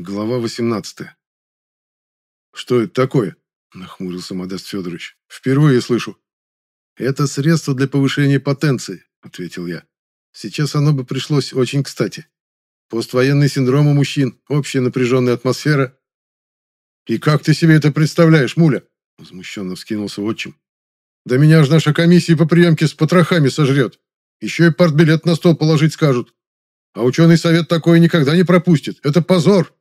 Глава 18. «Что это такое?» – нахмурился Модест Федорович. «Впервые слышу». «Это средство для повышения потенции», – ответил я. «Сейчас оно бы пришлось очень кстати. Поствоенный синдром у мужчин, общая напряженная атмосфера». «И как ты себе это представляешь, Муля?» – возмущенно вскинулся отчим. «Да меня ж наша комиссия по приемке с потрохами сожрет. Еще и партбилет на стол положить скажут. А ученый совет такое никогда не пропустит. Это позор!»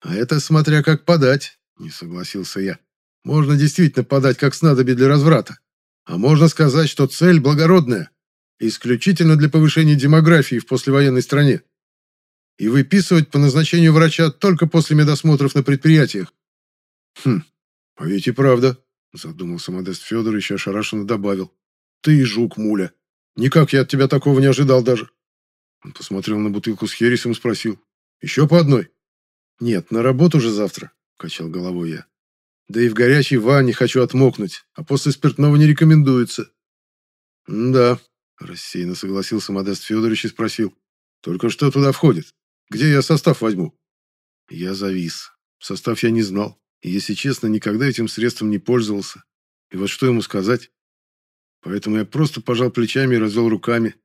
«А это смотря как подать», — не согласился я. «Можно действительно подать как снадобье для разврата. А можно сказать, что цель благородная, исключительно для повышения демографии в послевоенной стране. И выписывать по назначению врача только после медосмотров на предприятиях». «Хм, а ведь и правда», — задумался Модест Федорович и ошарашенно добавил. «Ты жук, муля. Никак я от тебя такого не ожидал даже». Он посмотрел на бутылку с хересом и спросил. «Еще по одной?» «Нет, на работу уже завтра», – качал головой я. «Да и в горячей ванне хочу отмокнуть, а после спиртного не рекомендуется». «Да», – рассеянно согласился Модест Федорович и спросил. «Только что туда входит? Где я состав возьму?» Я завис. Состав я не знал. И, если честно, никогда этим средством не пользовался. И вот что ему сказать? Поэтому я просто пожал плечами и развел руками.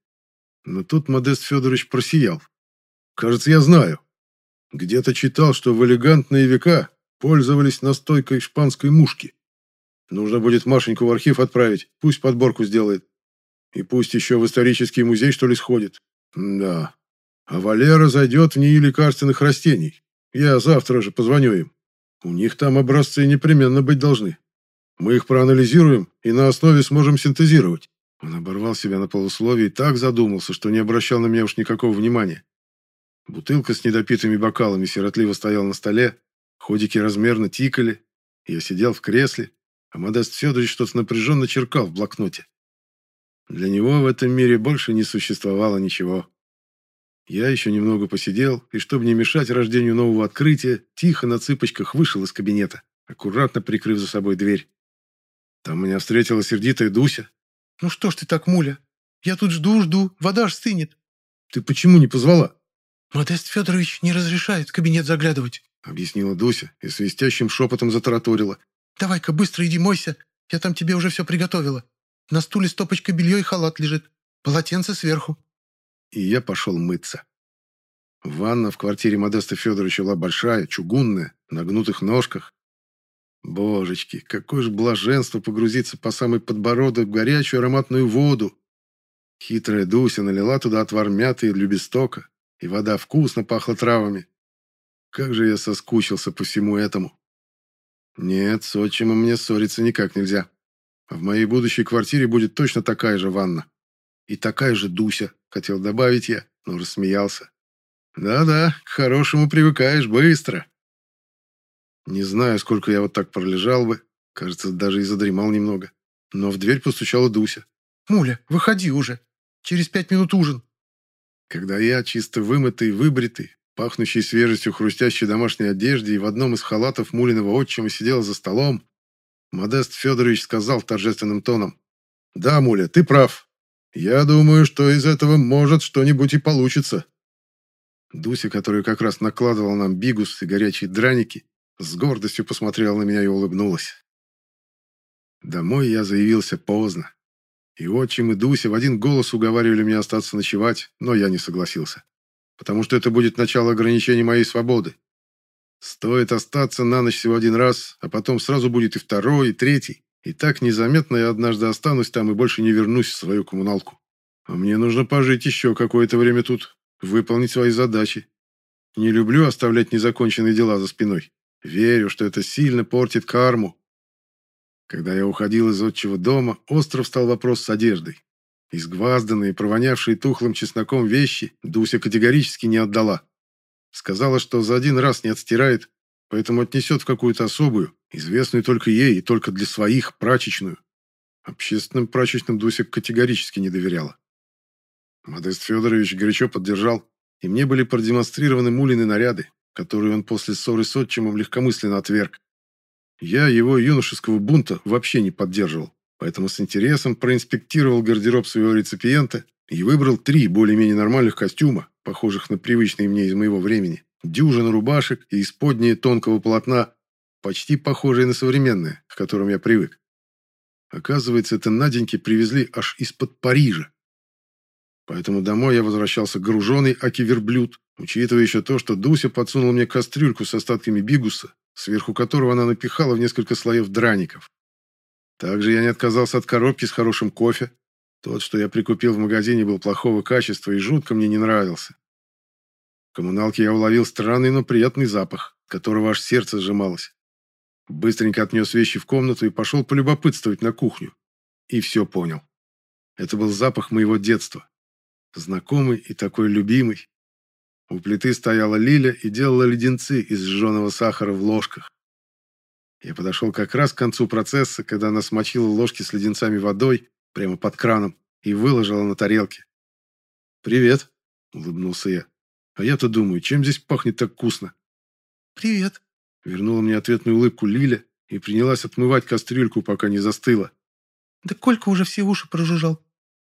Но тут Модест Федорович просиял. «Кажется, я знаю. Где-то читал, что в элегантные века пользовались настойкой шпанской мушки. Нужно будет Машеньку в архив отправить, пусть подборку сделает. И пусть еще в исторический музей, что ли, сходит. Да. А Валера зайдет в НИИ лекарственных растений. Я завтра же позвоню им. У них там образцы непременно быть должны. Мы их проанализируем и на основе сможем синтезировать. Он оборвал себя на полусловие и так задумался, что не обращал на меня уж никакого внимания. Бутылка с недопитыми бокалами сиротливо стояла на столе, ходики размерно тикали. Я сидел в кресле, а Модест Федорович что-то напряженно черкал в блокноте. Для него в этом мире больше не существовало ничего. Я еще немного посидел, и чтобы не мешать рождению нового открытия, тихо на цыпочках вышел из кабинета, аккуратно прикрыв за собой дверь. Там меня встретила сердитая Дуся. «Ну что ж ты так, муля? Я тут жду-жду, вода аж стынет». «Ты почему не позвала?» «Модест Федорович не разрешает в кабинет заглядывать», объяснила Дуся и свистящим шепотом затараторила. «Давай-ка быстро иди мойся, я там тебе уже все приготовила. На стуле стопочка белье и халат лежит, полотенце сверху». И я пошел мыться. Ванна в квартире Модеста Федоровича была большая, чугунная, на гнутых ножках. Божечки, какое же блаженство погрузиться по самый подбородок в горячую ароматную воду. Хитрая Дуся налила туда отвар мяты и любестока, и вода вкусно пахла травами. Как же я соскучился по всему этому. Нет, с отчимом мне ссориться никак нельзя. А в моей будущей квартире будет точно такая же ванна. И такая же Дуся, хотел добавить я, но рассмеялся. Да-да, к хорошему привыкаешь быстро. Не знаю, сколько я вот так пролежал бы. Кажется, даже и задремал немного. Но в дверь постучала Дуся. «Муля, выходи уже. Через пять минут ужин». Когда я, чисто вымытый, выбритый, пахнущий свежестью хрустящей домашней одежде и в одном из халатов Мулиного отчима сидел за столом, Модест Федорович сказал торжественным тоном. «Да, Муля, ты прав. Я думаю, что из этого может что-нибудь и получится». Дуся, которая как раз накладывала нам бигус и горячие драники, с гордостью посмотрела на меня и улыбнулась. Домой я заявился поздно. И отчим, и Дуся в один голос уговаривали меня остаться ночевать, но я не согласился. Потому что это будет начало ограничений моей свободы. Стоит остаться на ночь всего один раз, а потом сразу будет и второй, и третий. И так незаметно я однажды останусь там и больше не вернусь в свою коммуналку. А мне нужно пожить еще какое-то время тут, выполнить свои задачи. Не люблю оставлять незаконченные дела за спиной. Верю, что это сильно портит карму. Когда я уходил из отчего дома, остров стал вопрос с одеждой. Изгвазданные, провонявшие тухлым чесноком вещи Дуся категорически не отдала. Сказала, что за один раз не отстирает, поэтому отнесет в какую-то особую, известную только ей и только для своих, прачечную. Общественным прачечным Дуся категорически не доверяла. Модест Федорович горячо поддержал, и мне были продемонстрированы мулины наряды, которые он после ссоры с отчимом легкомысленно отверг. Я его юношеского бунта вообще не поддерживал, поэтому с интересом проинспектировал гардероб своего реципиента и выбрал три более-менее нормальных костюма, похожих на привычные мне из моего времени, дюжина рубашек и исподние тонкого полотна, почти похожие на современные, к которым я привык. Оказывается, это Наденьки привезли аж из-под Парижа. Поэтому домой я возвращался груженный аки верблюд, учитывая еще то, что Дуся подсунула мне кастрюльку с остатками бигуса, сверху которого она напихала в несколько слоев драников. Также я не отказался от коробки с хорошим кофе. Тот, что я прикупил в магазине, был плохого качества и жутко мне не нравился. В коммуналке я уловил странный, но приятный запах, которого аж сердце сжималось. Быстренько отнес вещи в комнату и пошел полюбопытствовать на кухню. И все понял. Это был запах моего детства. Знакомый и такой любимый. У плиты стояла Лиля и делала леденцы из сжженного сахара в ложках. Я подошел как раз к концу процесса, когда она смочила ложки с леденцами водой прямо под краном и выложила на тарелке. «Привет», — улыбнулся я. «А я-то думаю, чем здесь пахнет так вкусно?» «Привет», — вернула мне ответную улыбку Лиля и принялась отмывать кастрюльку, пока не застыла. «Да Колька уже все уши прожужжал.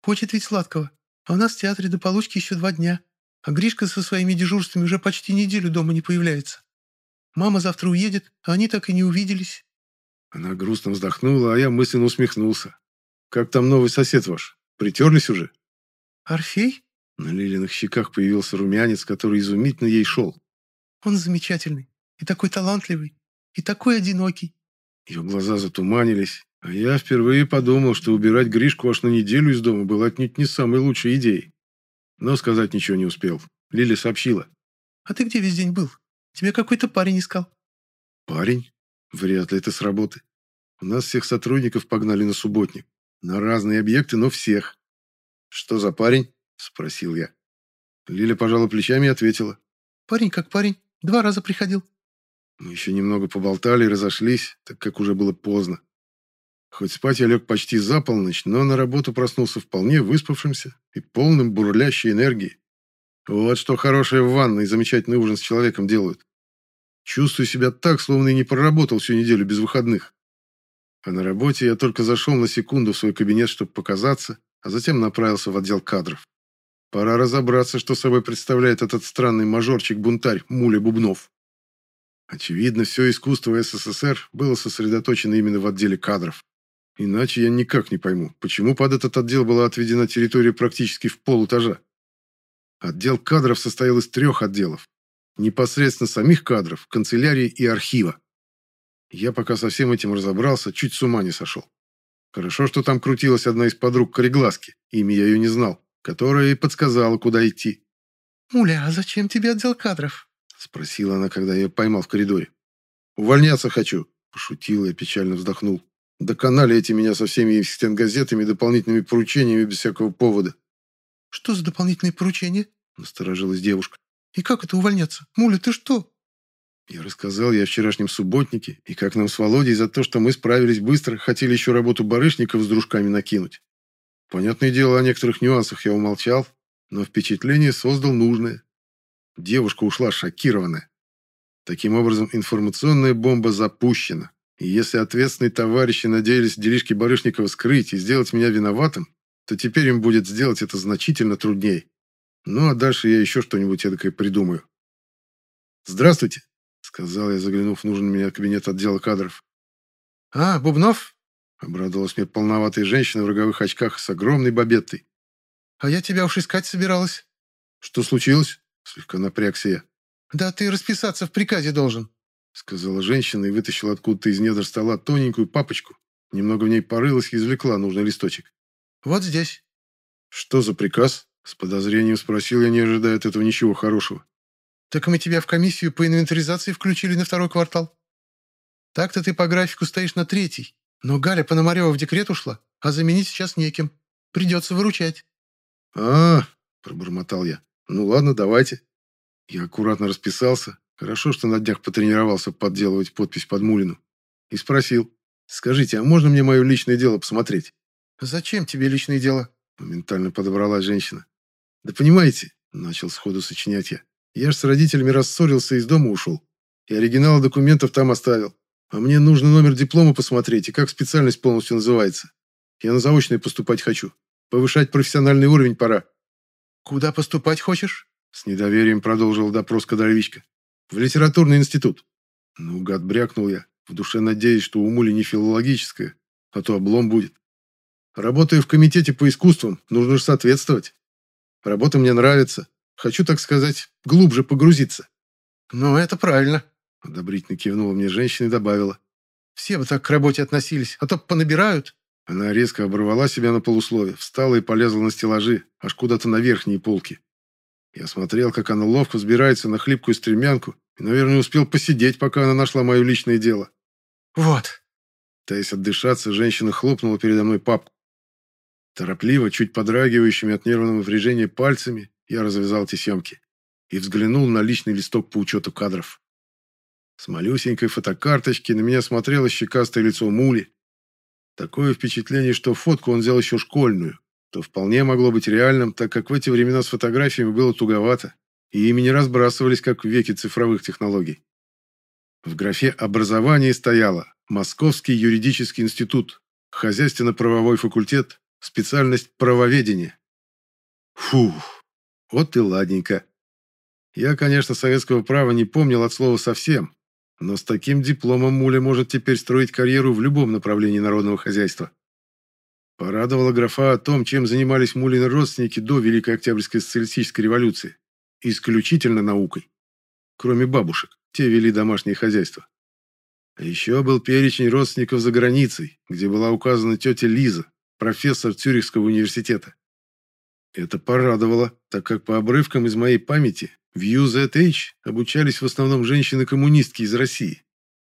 Хочет ведь сладкого. А у нас в театре до получки еще два дня. А Гришка со своими дежурствами уже почти неделю дома не появляется. Мама завтра уедет, а они так и не увиделись». Она грустно вздохнула, а я мысленно усмехнулся. «Как там новый сосед ваш? Притерлись уже?» «Орфей?» На Лилиных щеках появился румянец, который изумительно ей шел. «Он замечательный, и такой талантливый, и такой одинокий». Ее глаза затуманились, а я впервые подумал, что убирать Гришку аж на неделю из дома было отнюдь не самой лучшей идеей. Но сказать ничего не успел. Лили сообщила. «А ты где весь день был? Тебя какой-то парень искал». «Парень? Вряд ли это с работы. У нас всех сотрудников погнали на субботник. На разные объекты, но всех». «Что за парень?» – спросил я. Лиля пожала плечами и ответила. «Парень как парень. Два раза приходил». Мы еще немного поболтали и разошлись, так как уже было поздно. Хоть спать я лег почти за полночь, но на работу проснулся вполне выспавшимся и полным бурлящей энергии. Вот что хорошее в ванной и замечательный ужин с человеком делают. Чувствую себя так, словно и не проработал всю неделю без выходных. А на работе я только зашел на секунду в свой кабинет, чтобы показаться, а затем направился в отдел кадров. Пора разобраться, что собой представляет этот странный мажорчик-бунтарь Муля Бубнов. Очевидно, все искусство СССР было сосредоточено именно в отделе кадров. Иначе я никак не пойму, почему под этот отдел была отведена территория практически в полэтажа. Отдел кадров состоял из трех отделов. Непосредственно самих кадров, канцелярии и архива. Я пока со всем этим разобрался, чуть с ума не сошел. Хорошо, что там крутилась одна из подруг Корегласки, имя я ее не знал, которая и подсказала, куда идти. «Муля, а зачем тебе отдел кадров?» Спросила она, когда я ее поймал в коридоре. «Увольняться хочу», – пошутил и печально вздохнул. Доконали эти меня со всеми стенгазетами и дополнительными поручениями без всякого повода. «Что за дополнительные поручения?» – насторожилась девушка. «И как это увольняться? Муля, ты что?» Я рассказал ей о вчерашнем субботнике, и как нам с Володей за то, что мы справились быстро, хотели еще работу барышников с дружками накинуть. Понятное дело, о некоторых нюансах я умолчал, но впечатление создал нужное. Девушка ушла шокированная. Таким образом, информационная бомба запущена. И если ответственные товарищи надеялись делишки Барышникова скрыть и сделать меня виноватым, то теперь им будет сделать это значительно труднее. Ну, а дальше я еще что-нибудь эдакое придумаю. «Здравствуйте», — сказал я, заглянув в нужный мне кабинет отдела кадров. «А, Бубнов?» — обрадовалась мне полноватая женщина в роговых очках с огромной бабеттой. «А я тебя уж искать собиралась». «Что случилось?» — слегка напрягся я. «Да ты расписаться в приказе должен», сказала женщина и вытащила откуда-то из недр стола тоненькую папочку. Немного в ней порылась и извлекла нужный листочек. «Вот здесь». «Что за приказ?» С подозрением спросил я, не ожидая от этого ничего хорошего. «Так мы тебя в комиссию по инвентаризации включили на второй квартал. Так-то ты по графику стоишь на третий, но Галя Пономарева в декрет ушла, а заменить сейчас неким. Придется выручать». «А, -а — пробормотал я. «Ну ладно, давайте». Я аккуратно расписался, Хорошо, что на днях потренировался подделывать подпись под Мулину. И спросил, «Скажите, а можно мне мое личное дело посмотреть?» «Зачем тебе личное дело?» Моментально подобрала женщина. «Да понимаете», — начал сходу сочинять я, «я ж с родителями рассорился и из дома ушел. И оригиналы документов там оставил. А мне нужно номер диплома посмотреть и как специальность полностью называется. Я на заочное поступать хочу. Повышать профессиональный уровень пора». «Куда поступать хочешь?» С недоверием продолжил допрос кадровичка. В литературный институт. Ну, гад, брякнул я, в душе надеясь, что у Мули не филологическое, а то облом будет. Работаю в комитете по искусствам, нужно же соответствовать. Работа мне нравится. Хочу, так сказать, глубже погрузиться. «Ну, это правильно», — одобрительно кивнула мне женщина и добавила. «Все бы так к работе относились, а то понабирают». Она резко оборвала себя на полуслове, встала и полезла на стеллажи, аж куда-то на верхние полки. Я смотрел, как она ловко взбирается на хлипкую стремянку, и, наверное, успел посидеть, пока она нашла мое личное дело. «Вот». Пытаясь отдышаться, женщина хлопнула передо мной папку. Торопливо, чуть подрагивающими от нервного напряжения пальцами, я развязал тесемки и взглянул на личный листок по учету кадров. С малюсенькой фотокарточки на меня смотрело щекастое лицо Мули. Такое впечатление, что фотку он взял еще школьную, то вполне могло быть реальным, так как в эти времена с фотографиями было туговато, и ими не разбрасывались, как в веке цифровых технологий. В графе «Образование» стояло «Московский юридический институт», «Хозяйственно-правовой факультет», специальность «Правоведение». Фух, вот и ладненько. Я, конечно, советского права не помнил от слова совсем, но с таким дипломом Муля может теперь строить карьеру в любом направлении народного хозяйства. Порадовала графа о том, чем занимались Мулины родственники до Великой Октябрьской социалистической революции. Исключительно наукой. Кроме бабушек, те вели домашнее хозяйство. А еще был перечень родственников за границей, где была указана тетя Лиза, профессор Цюрихского университета. Это порадовало, так как по обрывкам из моей памяти в UZH обучались в основном женщины-коммунистки из России.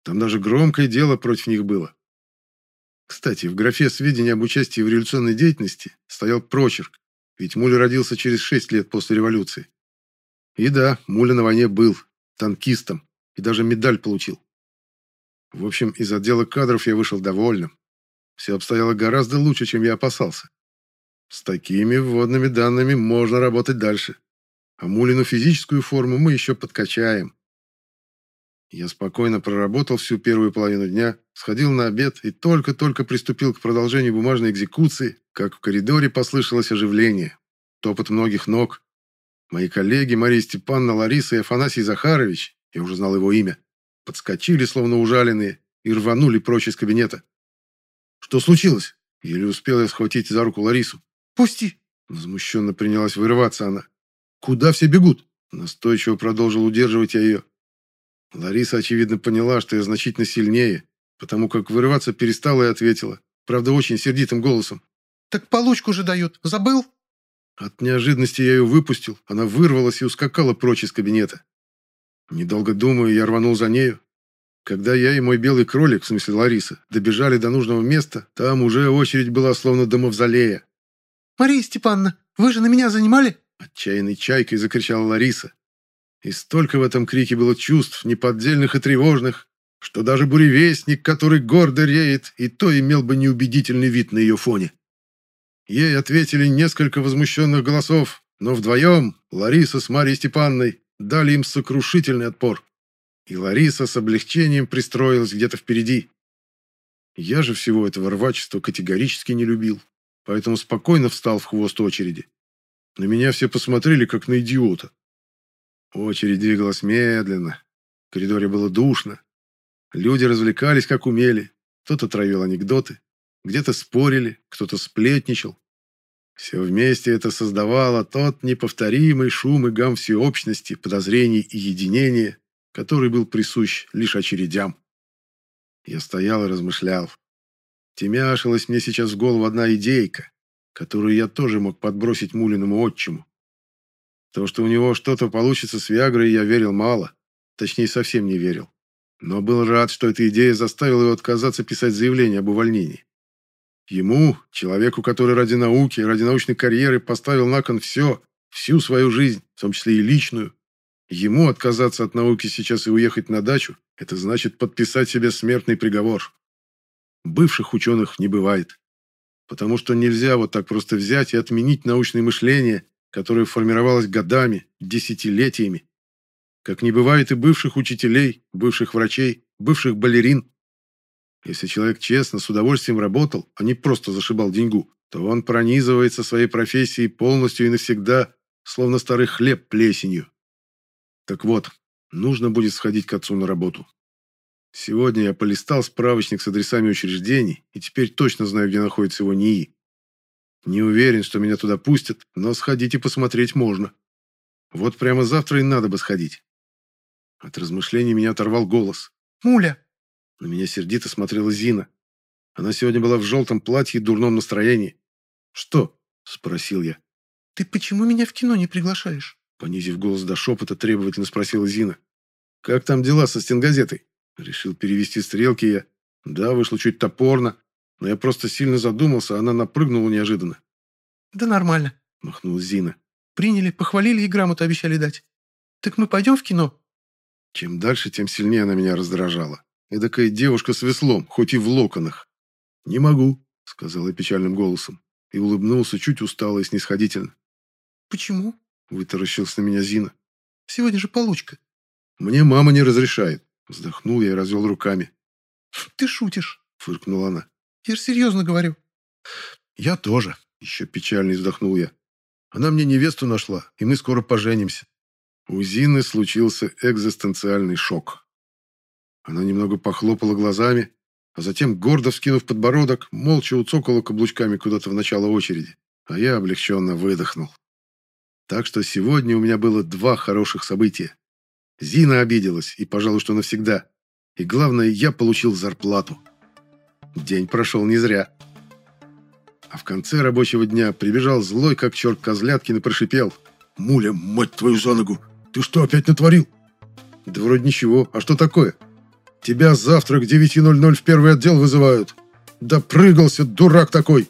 Там даже громкое дело против них было. Кстати, в графе сведения об участии в революционной деятельности стоял прочерк, ведь Муля родился через шесть лет после революции. И да, Муля на войне был, танкистом, и даже медаль получил. В общем, из отдела кадров я вышел довольным. Все обстояло гораздо лучше, чем я опасался. С такими вводными данными можно работать дальше. А Мулину физическую форму мы еще подкачаем. Я спокойно проработал всю первую половину дня, сходил на обед и только-только приступил к продолжению бумажной экзекуции, как в коридоре послышалось оживление, топот многих ног. Мои коллеги Мария Степановна, Лариса и Афанасий Захарович, я уже знал его имя, подскочили, словно ужаленные, и рванули прочь из кабинета. «Что случилось?» Еле успел я схватить за руку Ларису. «Пусти!» Возмущенно принялась вырываться она. «Куда все бегут?» Настойчиво продолжил удерживать я ее. Лариса, очевидно, поняла, что я значительно сильнее, потому как вырываться перестала и ответила. Правда, очень сердитым голосом. «Так получку же дают. Забыл?» От неожиданности я ее выпустил. Она вырвалась и ускакала прочь из кабинета. Недолго думая, я рванул за нею. Когда я и мой белый кролик, в смысле Лариса, добежали до нужного места, там уже очередь была словно до мавзолея. «Мария Степановна, вы же на меня занимали?» Отчаянной чайкой закричала Лариса. И столько в этом крике было чувств, неподдельных и тревожных, что даже буревестник, который гордо реет, и то имел бы неубедительный вид на ее фоне. Ей ответили несколько возмущенных голосов, но вдвоем, Лариса с Марьей Степанной, дали им сокрушительный отпор. И Лариса с облегчением пристроилась где-то впереди. Я же всего этого рвачества категорически не любил, поэтому спокойно встал в хвост очереди. На меня все посмотрели, как на идиота. Очередь двигалась медленно. В коридоре было душно. Люди развлекались, как умели. Кто-то травил анекдоты, где-то спорили, кто-то сплетничал. Все вместе это создавало тот неповторимый шум и гам всеобщности, подозрений и единения, который был присущ лишь очередям. Я стоял и размышлял. Темяшилась мне сейчас в голову одна идейка, которую я тоже мог подбросить Мулиному отчиму. То, что у него что-то получится с Виагрой, я верил мало. Точнее, совсем не верил. Но был рад, что эта идея заставила его отказаться писать заявление об увольнении. Ему, человеку, который ради науки, ради научной карьеры поставил на кон все, всю свою жизнь, в том числе и личную, ему отказаться от науки сейчас и уехать на дачу, это значит подписать себе смертный приговор. Бывших ученых не бывает. Потому что нельзя вот так просто взять и отменить научное мышление, которое формировалось годами, десятилетиями. Как не бывает и бывших учителей, бывших врачей, бывших балерин. Если человек честно, с удовольствием работал, а не просто зашибал деньгу, то он пронизывается своей профессией полностью и навсегда, словно старый хлеб плесенью. Так вот, Нужно будет сходить к отцу на работу. Сегодня я полистал справочник с адресами учреждений и теперь точно знаю, где находится его НИИ. Не уверен, что меня туда пустят, но сходить и посмотреть можно. Вот прямо завтра и надо бы сходить. От размышлений меня оторвал голос. «Муля!» На меня сердито смотрела Зина. Она сегодня была в желтом платье и дурном настроении. «Что?» – спросил я. «Ты почему меня в кино не приглашаешь?» Понизив голос до шепота, требовательно спросила Зина. «Как там дела со стенгазетой?» Решил перевести стрелки я. Да, вышло чуть топорно, но я просто сильно задумался, она напрыгнула неожиданно. «Да нормально», – махнула Зина. «Приняли, похвалили и грамоту обещали дать. Так мы пойдем в кино?» Чем дальше, тем сильнее она меня раздражала. Эдакая девушка с веслом, хоть и в локонах. «Не могу», — сказал я печальным голосом, и улыбнулся чуть устало и снисходительно. «Почему?» — вытаращился на меня Зина. «Сегодня же получка». «Мне мама не разрешает», — вздохнул я и развел руками. «Ты шутишь», — фыркнула она. «Я же серьезно говорю». «Я тоже», — еще печально вздохнул я. «Она мне невесту нашла, и мы скоро поженимся». У Зины случился экзистенциальный шок. Она немного похлопала глазами, а затем, гордо вскинув подбородок, молча уцокала каблучками куда-то в начало очереди, а я облегченно выдохнул. Так что сегодня у меня было два хороших события. Зина обиделась, и, пожалуй, что навсегда. И главное, я получил зарплату. День прошел не зря. А в конце рабочего дня прибежал злой, как черт Козляткин, и прошипел. «Муля, мать твою за ногу! Ты что опять натворил?» «Да вроде ничего. А что такое?» Тебя завтра к 9.00 в первый отдел вызывают. Да прыгался, дурак такой!»